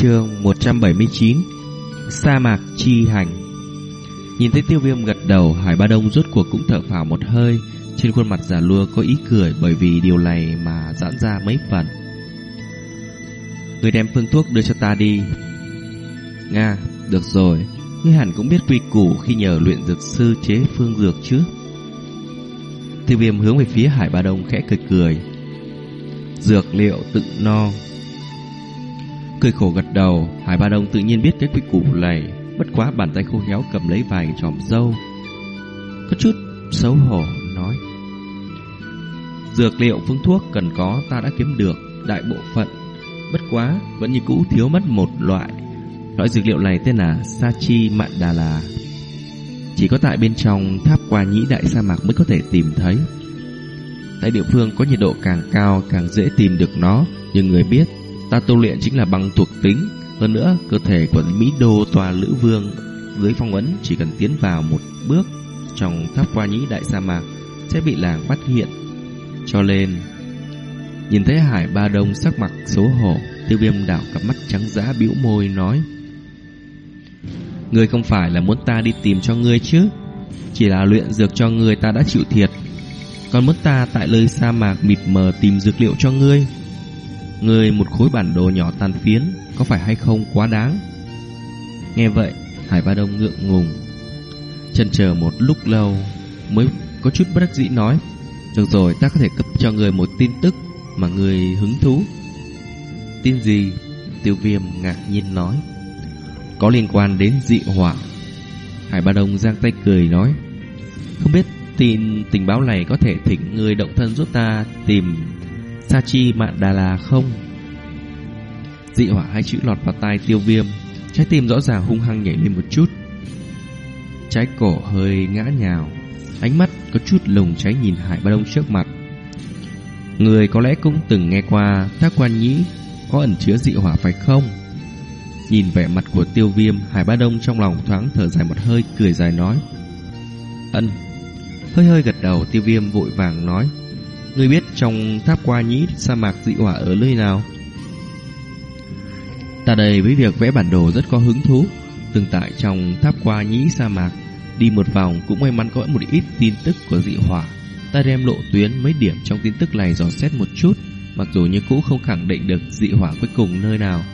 Chương 179 Sa mạc chi hành. Nhìn thấy tiêu viêm gật đầu Hải Ba Đông rốt cuộc cũng thở phào một hơi. Trên khuôn mặt giả lua có ý cười Bởi vì điều này mà giãn ra mấy phần. Người đem phương thuốc đưa cho ta đi. Nga, được rồi. Ngươi hẳn cũng biết quy củ khi nhờ luyện dược sư chế phương dược chứ. Tiêu viêm hướng về phía Hải Ba Đông khẽ cười cười. Dược liệu tự no. Cười khổ gật đầu. Hải Ba Đông tự nhiên biết cái quy củ này. Bất quá bàn tay khô khéo cầm lấy vài tròm dâu. Có chút xấu hổ, nói. Dược liệu phương thuốc cần có, ta đã kiếm được Đại bộ phận. Bất quá, vẫn như cũ thiếu mất một loại. Loại dược liệu này tên là Sachi Mạn Đà La Chỉ có tại bên trong tháp qua nhĩ đại sa mạc mới có thể tìm thấy. Tại địa phương có nhiệt độ càng cao, càng dễ tìm được nó, Nhưng người biết Ta tu luyện chính là bằng thuộc tính. Hơn nữa, cơ thể của Mỹ Đô tòa Lữ Vương Dưới phong ấn chỉ cần tiến vào một bước Trong tháp qua nhĩ đại sa mạc Sẽ bị làng phát hiện. Cho nên, Nhìn thấy Hải Ba Đông sắc mặt xấu hổ, Tiêu viêm đảo cặp mắt trắng dã bĩu môi nói, Ngươi không phải là muốn ta đi tìm cho ngươi chứ? Chỉ là luyện dược cho ngươi ta đã chịu thiệt. Còn muốn ta tại nơi sa mạc mịt mờ tìm dược liệu cho ngươi? Người một khối bản đồ nhỏ tàn phiến, Có phải hay không quá đáng? Nghe vậy, Hải Ba Đông ngượng ngùng. Chần chờ một lúc lâu, Mới có chút bất đắc dĩ nói, Được rồi, ta có thể cấp cho người một tin tức Mà người hứng thú. Tin gì? Tiêu viêm ngạc nhiên nói. Có liên quan đến dị hỏa. Hải Ba Đông giang tay cười nói, Không biết tin tình báo này có thể thỉnh người động thân giúp ta tìm Sachi Mạn Đà La không? Dị hỏa hai chữ lọt vào tai tiêu viêm. Trái tim rõ ràng hung hăng nhảy lên một chút. Trái cổ hơi ngã nhào. Ánh mắt có chút lồng cháy nhìn Hải Ba Đông trước mặt. Người có lẽ cũng từng nghe qua Thác quan nhĩ Có ẩn chứa dị hỏa phải không? Nhìn vẻ mặt của tiêu viêm, Hải Ba Đông trong lòng thoáng thở dài một hơi, Cười dài nói. Ân. Hơi hơi gật đầu, tiêu viêm vội vàng nói. Ngươi biết trong tháp qua nhĩ sa mạc dị hỏa ở nơi nào? Ta đây với việc vẽ bản đồ rất có hứng thú. Từng tại trong tháp qua nhĩ sa mạc, đi một vòng cũng may mắn có một ít tin tức của dị hỏa. Ta đem lộ tuyến mấy điểm trong tin tức này dò xét một chút, mặc dù như cũ không khẳng định được dị hỏa cuối cùng nơi nào.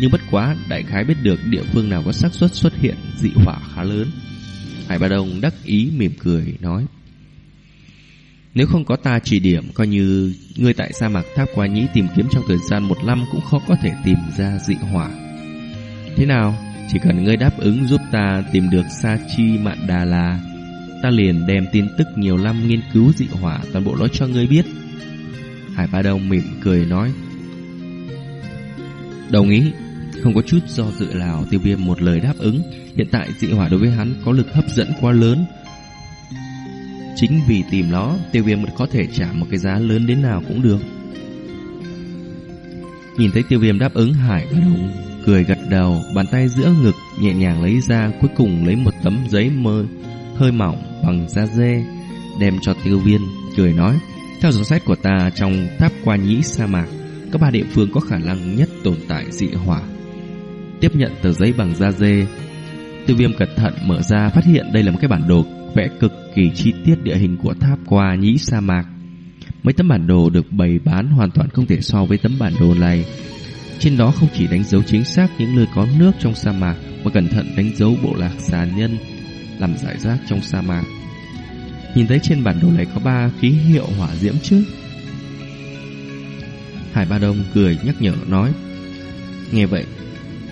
Nhưng bất quá, đại khái biết được địa phương nào có xác suất xuất hiện dị hỏa khá lớn. Hải Ba Đông đắc ý mỉm cười nói. Nếu không có ta chỉ điểm, Coi như ngươi tại sa mạc tháp qua nhĩ Tìm kiếm trong thời gian một năm Cũng khó có thể tìm ra dị hỏa. Thế nào? Chỉ cần ngươi đáp ứng giúp ta tìm được Sa Chi Mạn Đà La Ta liền đem tin tức nhiều năm nghiên cứu dị hỏa Toàn bộ nói cho ngươi biết. Hải Ba Đông mỉm cười nói, Đồng ý. Không có chút do dự nào, tiêu viêm một lời đáp ứng. Hiện tại dị hỏa đối với hắn có lực hấp dẫn quá lớn. Chính vì tìm nó, tiêu viêm có thể trả một cái giá lớn đến nào cũng được. Nhìn thấy tiêu viêm đáp ứng Hải bắt cười gật đầu, bàn tay giữa ngực nhẹ nhàng lấy ra, cuối cùng lấy một tấm giấy mơ hơi mỏng bằng da dê, đem cho tiêu viên, cười nói, theo dõi sách của ta trong tháp qua nhĩ sa mạc, các ba địa phương có khả năng nhất tồn tại dị hỏa. Tiếp nhận tờ giấy bằng da dê, tiêu viêm cẩn thận mở ra phát hiện đây là một cái bản đồ vẽ cực kỳ chi tiết địa hình của tháp qua nhĩ sa mạc. Mấy tấm bản đồ được bày bán hoàn toàn không thể so với tấm bản đồ này. Trên đó không chỉ đánh dấu chính xác những nơi có nước trong sa mạc, mà cẩn thận đánh dấu bộ lạc xà nhân làm giải rác trong sa mạc. Nhìn thấy trên bản đồ này có ba ký hiệu hỏa diễm chứ? Hải Ba Đông cười nhắc nhở nói. Nghe vậy,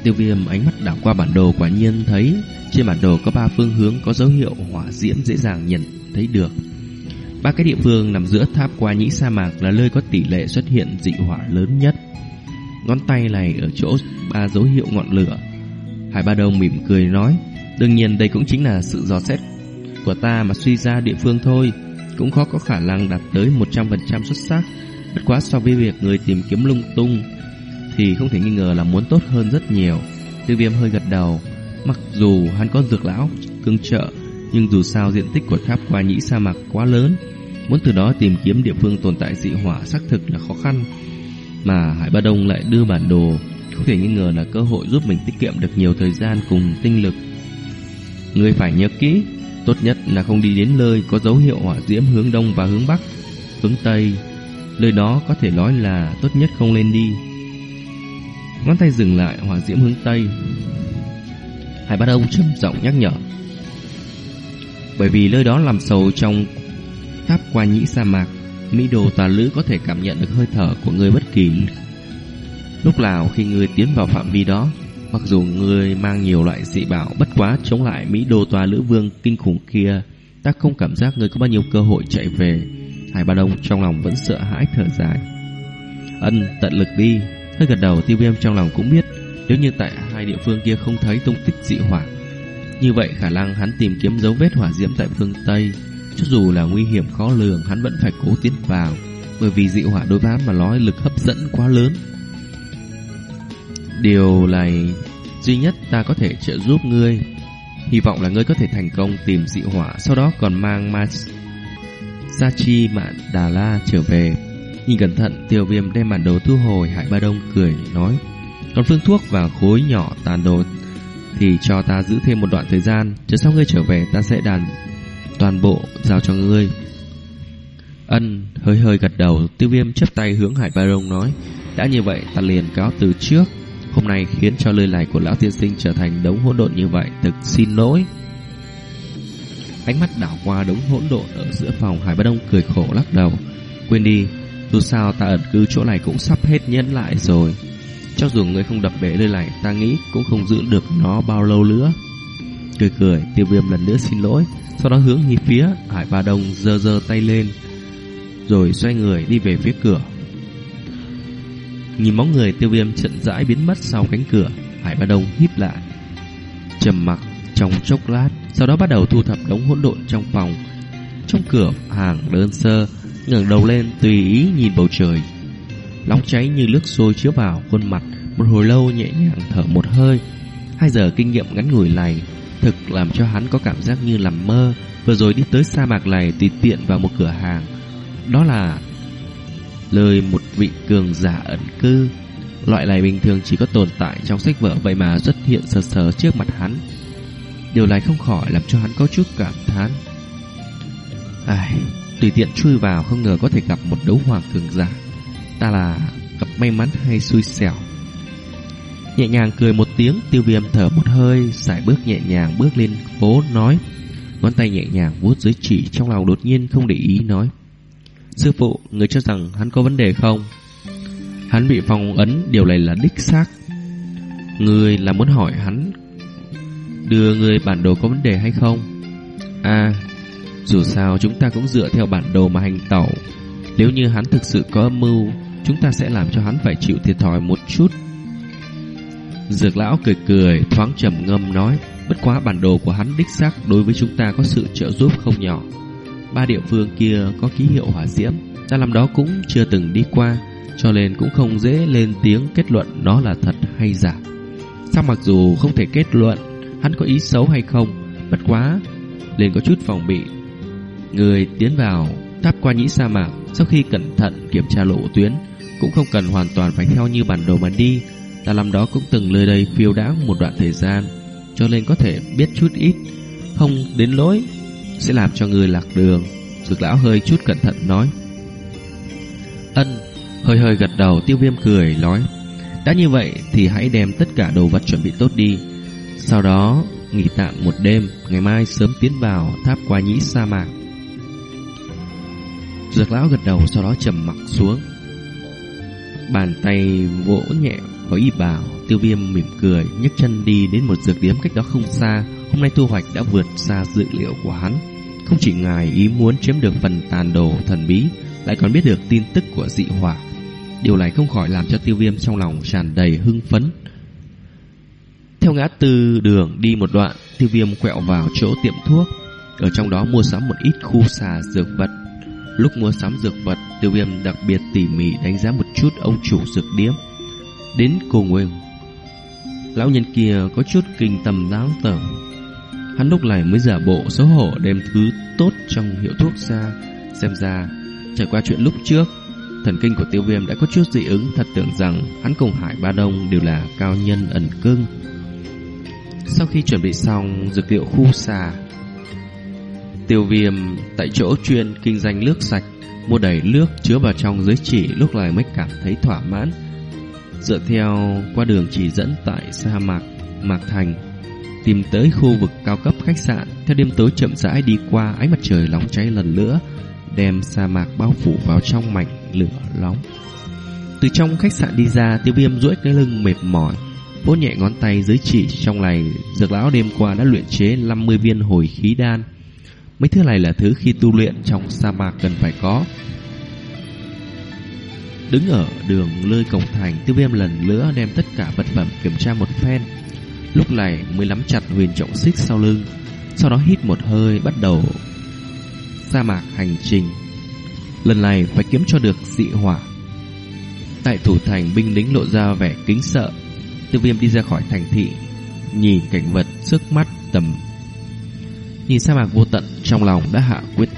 tiêu viêm ánh mắt đảo qua bản đồ quả nhiên thấy trên bản đồ có ba phương hướng có dấu hiệu hỏa diễm dễ dàng nhận thấy được. Ba cái địa phương nằm giữa tháp qua nhĩ sa mạc là nơi có tỷ lệ xuất hiện dị hỏa lớn nhất. Ngón tay này ở chỗ ba dấu hiệu ngọn lửa. Hải Ba Đông mỉm cười nói, đương nhiên đây cũng chính là sự dò xét của ta mà suy ra địa phương thôi, cũng khó có khả năng đạt tới 100% xuất sắc. Bất quá so với việc người tìm kiếm lung tung thì không thể nghi ngờ là muốn tốt hơn rất nhiều. Tiêu viêm hơi gật đầu, Mặc dù hắn có dược lão cương trợ, nhưng dù sao diện tích của tháp qua nhĩ sa mạc quá lớn, muốn từ đó tìm kiếm địa phương tồn tại dị hỏa xác thực là khó khăn. Mà Hải Ba Đông lại đưa bản đồ không thể nghi ngờ là cơ hội giúp mình tiết kiệm được nhiều thời gian cùng tinh lực. Ngươi phải nhớ kỹ, tốt nhất là không đi đến nơi có dấu hiệu hỏa diễm hướng đông và hướng bắc, hướng tây. Nơi đó có thể nói là tốt nhất không lên đi. Ngón tay dừng lại hỏa diễm hướng tây. Hải Bát Ông trầm giọng nhắc nhở. Bởi vì nơi đó làm sầu trong tháp qua nhĩ sa mạc, Mỹ đồ tà lữ có thể cảm nhận được hơi thở của người bất kỳ lúc nào khi người tiến vào phạm vi đó. Mặc dù người mang nhiều loại dị bảo bất quá chống lại Mỹ đồ tòa lữ vương kinh khủng kia, ta không cảm giác người có bao nhiêu cơ hội chạy về. Hải Ba Đông trong lòng vẫn sợ hãi thở dài. Ân tận lực đi, hơi gật đầu tiêu viêm trong lòng cũng biết nếu như tại hai địa phương kia không thấy tung tích dị hỏa, Như vậy khả năng hắn tìm kiếm dấu vết hỏa diễm tại phương Tây, Cho dù là nguy hiểm khó lường, hắn vẫn phải cố tiến vào, Bởi vì dị hỏa đối với hắn mà nói lực hấp dẫn quá lớn. Điều này duy nhất ta có thể trợ giúp ngươi. Hy vọng là ngươi có thể thành công tìm dị hỏa, Sau đó còn mang Mas Sachi Mạn Đà La trở về. Nhìn cẩn thận, tiêu viêm đem bản đồ thu hồi, Hải Ba Đông cười, nói còn phương thuốc và khối nhỏ tàn đồ Thì cho ta giữ thêm một đoạn thời gian. Chờ sau ngươi trở về, ta sẽ đàn Toàn bộ giao cho ngươi. Ân hơi hơi gật đầu. Tiêu viêm chấp tay hướng Hải Ba Đông nói, Đã như vậy, ta liền cáo từ trước. Hôm nay khiến cho lời này của lão tiên sinh trở thành đống hỗn độn như vậy, Thực xin lỗi. Ánh mắt đảo qua đống hỗn độn ở giữa phòng, Hải Bá Đông cười khổ lắc đầu. Quên đi, Dù sao ta ẩn cư chỗ này cũng sắp hết nhẫn lại rồi. Cho dù ngươi không đập bể nơi này, Ta nghĩ cũng không giữ được nó bao lâu nữa. Cười cười, Tiêu viêm lần nữa xin lỗi. Sau đó hướng đi phía Hải ba Đông, giơ giơ tay lên, Rồi xoay người đi về phía cửa. Nhìn bóng người tiêu viêm chậm rãi biến mất sau cánh cửa, Hải Ba Đông híp lại, trầm mặc trong chốc lát, Sau đó bắt đầu thu thập đống hỗn độn trong phòng. Trong cửa hàng đơn sơ, ngẩng đầu lên tùy ý nhìn bầu trời. Nóng cháy như nước sôi chiếu vào khuôn mặt Một hồi lâu nhẹ nhàng thở một hơi Hai giờ kinh nghiệm ngắn ngủi này Thực làm cho hắn có cảm giác như làm mơ Vừa rồi đi tới sa mạc này tùy tiện vào một cửa hàng Đó là lời một vị cường giả ẩn cư. Loại này bình thường chỉ có tồn tại trong sách vở vậy mà xuất hiện sờ sờ trước mặt hắn. Điều này không khỏi làm cho hắn có chút cảm thán. Ai, tùy tiện chui vào không ngờ có thể gặp một đấu hoàng cường giả. Ta là gặp may mắn hay xui xẻo. Nhẹ nhàng cười một tiếng, tiêu viêm thở một hơi, sải bước nhẹ nhàng bước lên phố nói. Ngón tay nhẹ nhàng vuốt dưới chỉ trong lòng đột nhiên không để ý nói. Sư phụ, người cho rằng hắn có vấn đề không? Hắn bị phong ấn, điều này là đích xác. Người là muốn hỏi hắn đưa người bản đồ có vấn đề hay không? À, dù sao chúng ta cũng dựa theo bản đồ mà hành tẩu. Nếu như hắn thực sự có âm mưu, chúng ta sẽ làm cho hắn phải chịu thiệt thòi một chút. Dược lão cười cười, thoáng trầm ngâm nói, bất quá bản đồ của hắn đích xác đối với chúng ta có sự trợ giúp không nhỏ. Ba địa phương kia có ký hiệu hỏa diễm Ta làm đó cũng chưa từng đi qua Cho nên cũng không dễ lên tiếng kết luận Nó là thật hay giả Sao mặc dù không thể kết luận Hắn có ý xấu hay không Bất quá liền có chút phòng bị Người tiến vào Tháp qua nhĩ sa mạc Sau khi cẩn thận kiểm tra lộ tuyến Cũng không cần hoàn toàn phải theo như bản đồ mà đi Ta làm đó cũng từng nơi đây phiêu đãng một đoạn thời gian Cho nên có thể biết chút ít Không đến lỗi sẽ làm cho người lạc đường. Dược lão hơi chút cẩn thận nói. Ân, hơi hơi gật đầu tiêu viêm cười nói. Đã như vậy thì hãy đem tất cả đồ vật chuẩn bị tốt đi. Sau đó nghỉ tạm một đêm, ngày mai sớm tiến vào tháp qua nhĩ sa mạc. Dược lão gật đầu sau đó trầm mặc xuống. Bàn tay vỗ nhẹ vào y bào, tiêu viêm mỉm cười, nhấc chân đi đến một dược điếm cách đó không xa. Hôm nay thu hoạch đã vượt xa dự liệu của hắn. Không chỉ ngài ý muốn chiếm được phần tàn đồ thần bí, lại còn biết được tin tức của dị hỏa. Điều này không khỏi làm cho tiêu viêm trong lòng tràn đầy hưng phấn. Theo ngã tư đường đi một đoạn, tiêu viêm quẹo vào chỗ tiệm thuốc. Ở trong đó mua sắm một ít khu xà dược vật. Lúc mua sắm dược vật, tiêu viêm đặc biệt tỉ mỉ đánh giá một chút ông chủ dược điếm. Đến cùng nguyên, lão nhân kia có chút kinh tầm đáng tởm Hắn lúc này mới giả bộ xấu hổ đem thứ tốt trong hiệu thuốc ra Xem ra Trải qua chuyện lúc trước Thần kinh của tiêu viêm đã có chút dị ứng. Thật tưởng rằng hắn cùng Hải Ba Đông Đều là cao nhân ẩn cưng Sau khi chuẩn bị xong Dược liệu khu xà Tiêu viêm tại chỗ chuyên Kinh doanh nước sạch, Mua đầy nước chứa vào trong dưới chỉ Lúc này mới cảm thấy thỏa mãn. Dựa theo qua đường chỉ dẫn Tại sa mạc Mạc Thành, Tìm tới khu vực cao cấp khách sạn, Theo đêm tối chậm rãi đi qua, Ánh mặt trời nóng cháy lần nữa, Đem sa mạc bao phủ vào trong mảnh lửa nóng. Từ trong khách sạn đi ra, Tiêu viêm duỗi cái lưng mệt mỏi, Vỗ nhẹ ngón tay dưới chỉ Trong này. Dược lão đêm qua đã luyện chế 50 viên hồi khí đan Mấy thứ này là thứ khi tu luyện Trong sa mạc cần phải có. Đứng ở đường lơi cổng thành Tiêu viêm lần nữa đem tất cả vật phẩm kiểm tra một phen. Lúc này mới nắm chặt huyền trọng xích sau lưng, Sau đó hít một hơi, bắt đầu sa mạc hành trình. Lần này phải kiếm cho được dị hỏa. Tại thủ thành binh lính lộ ra vẻ kính sợ. Tiêu viêm đi ra khỏi thành thị, Nhìn cảnh vật trước mắt tầm. Nhìn sa mạc vô tận trong lòng đã hạ quyết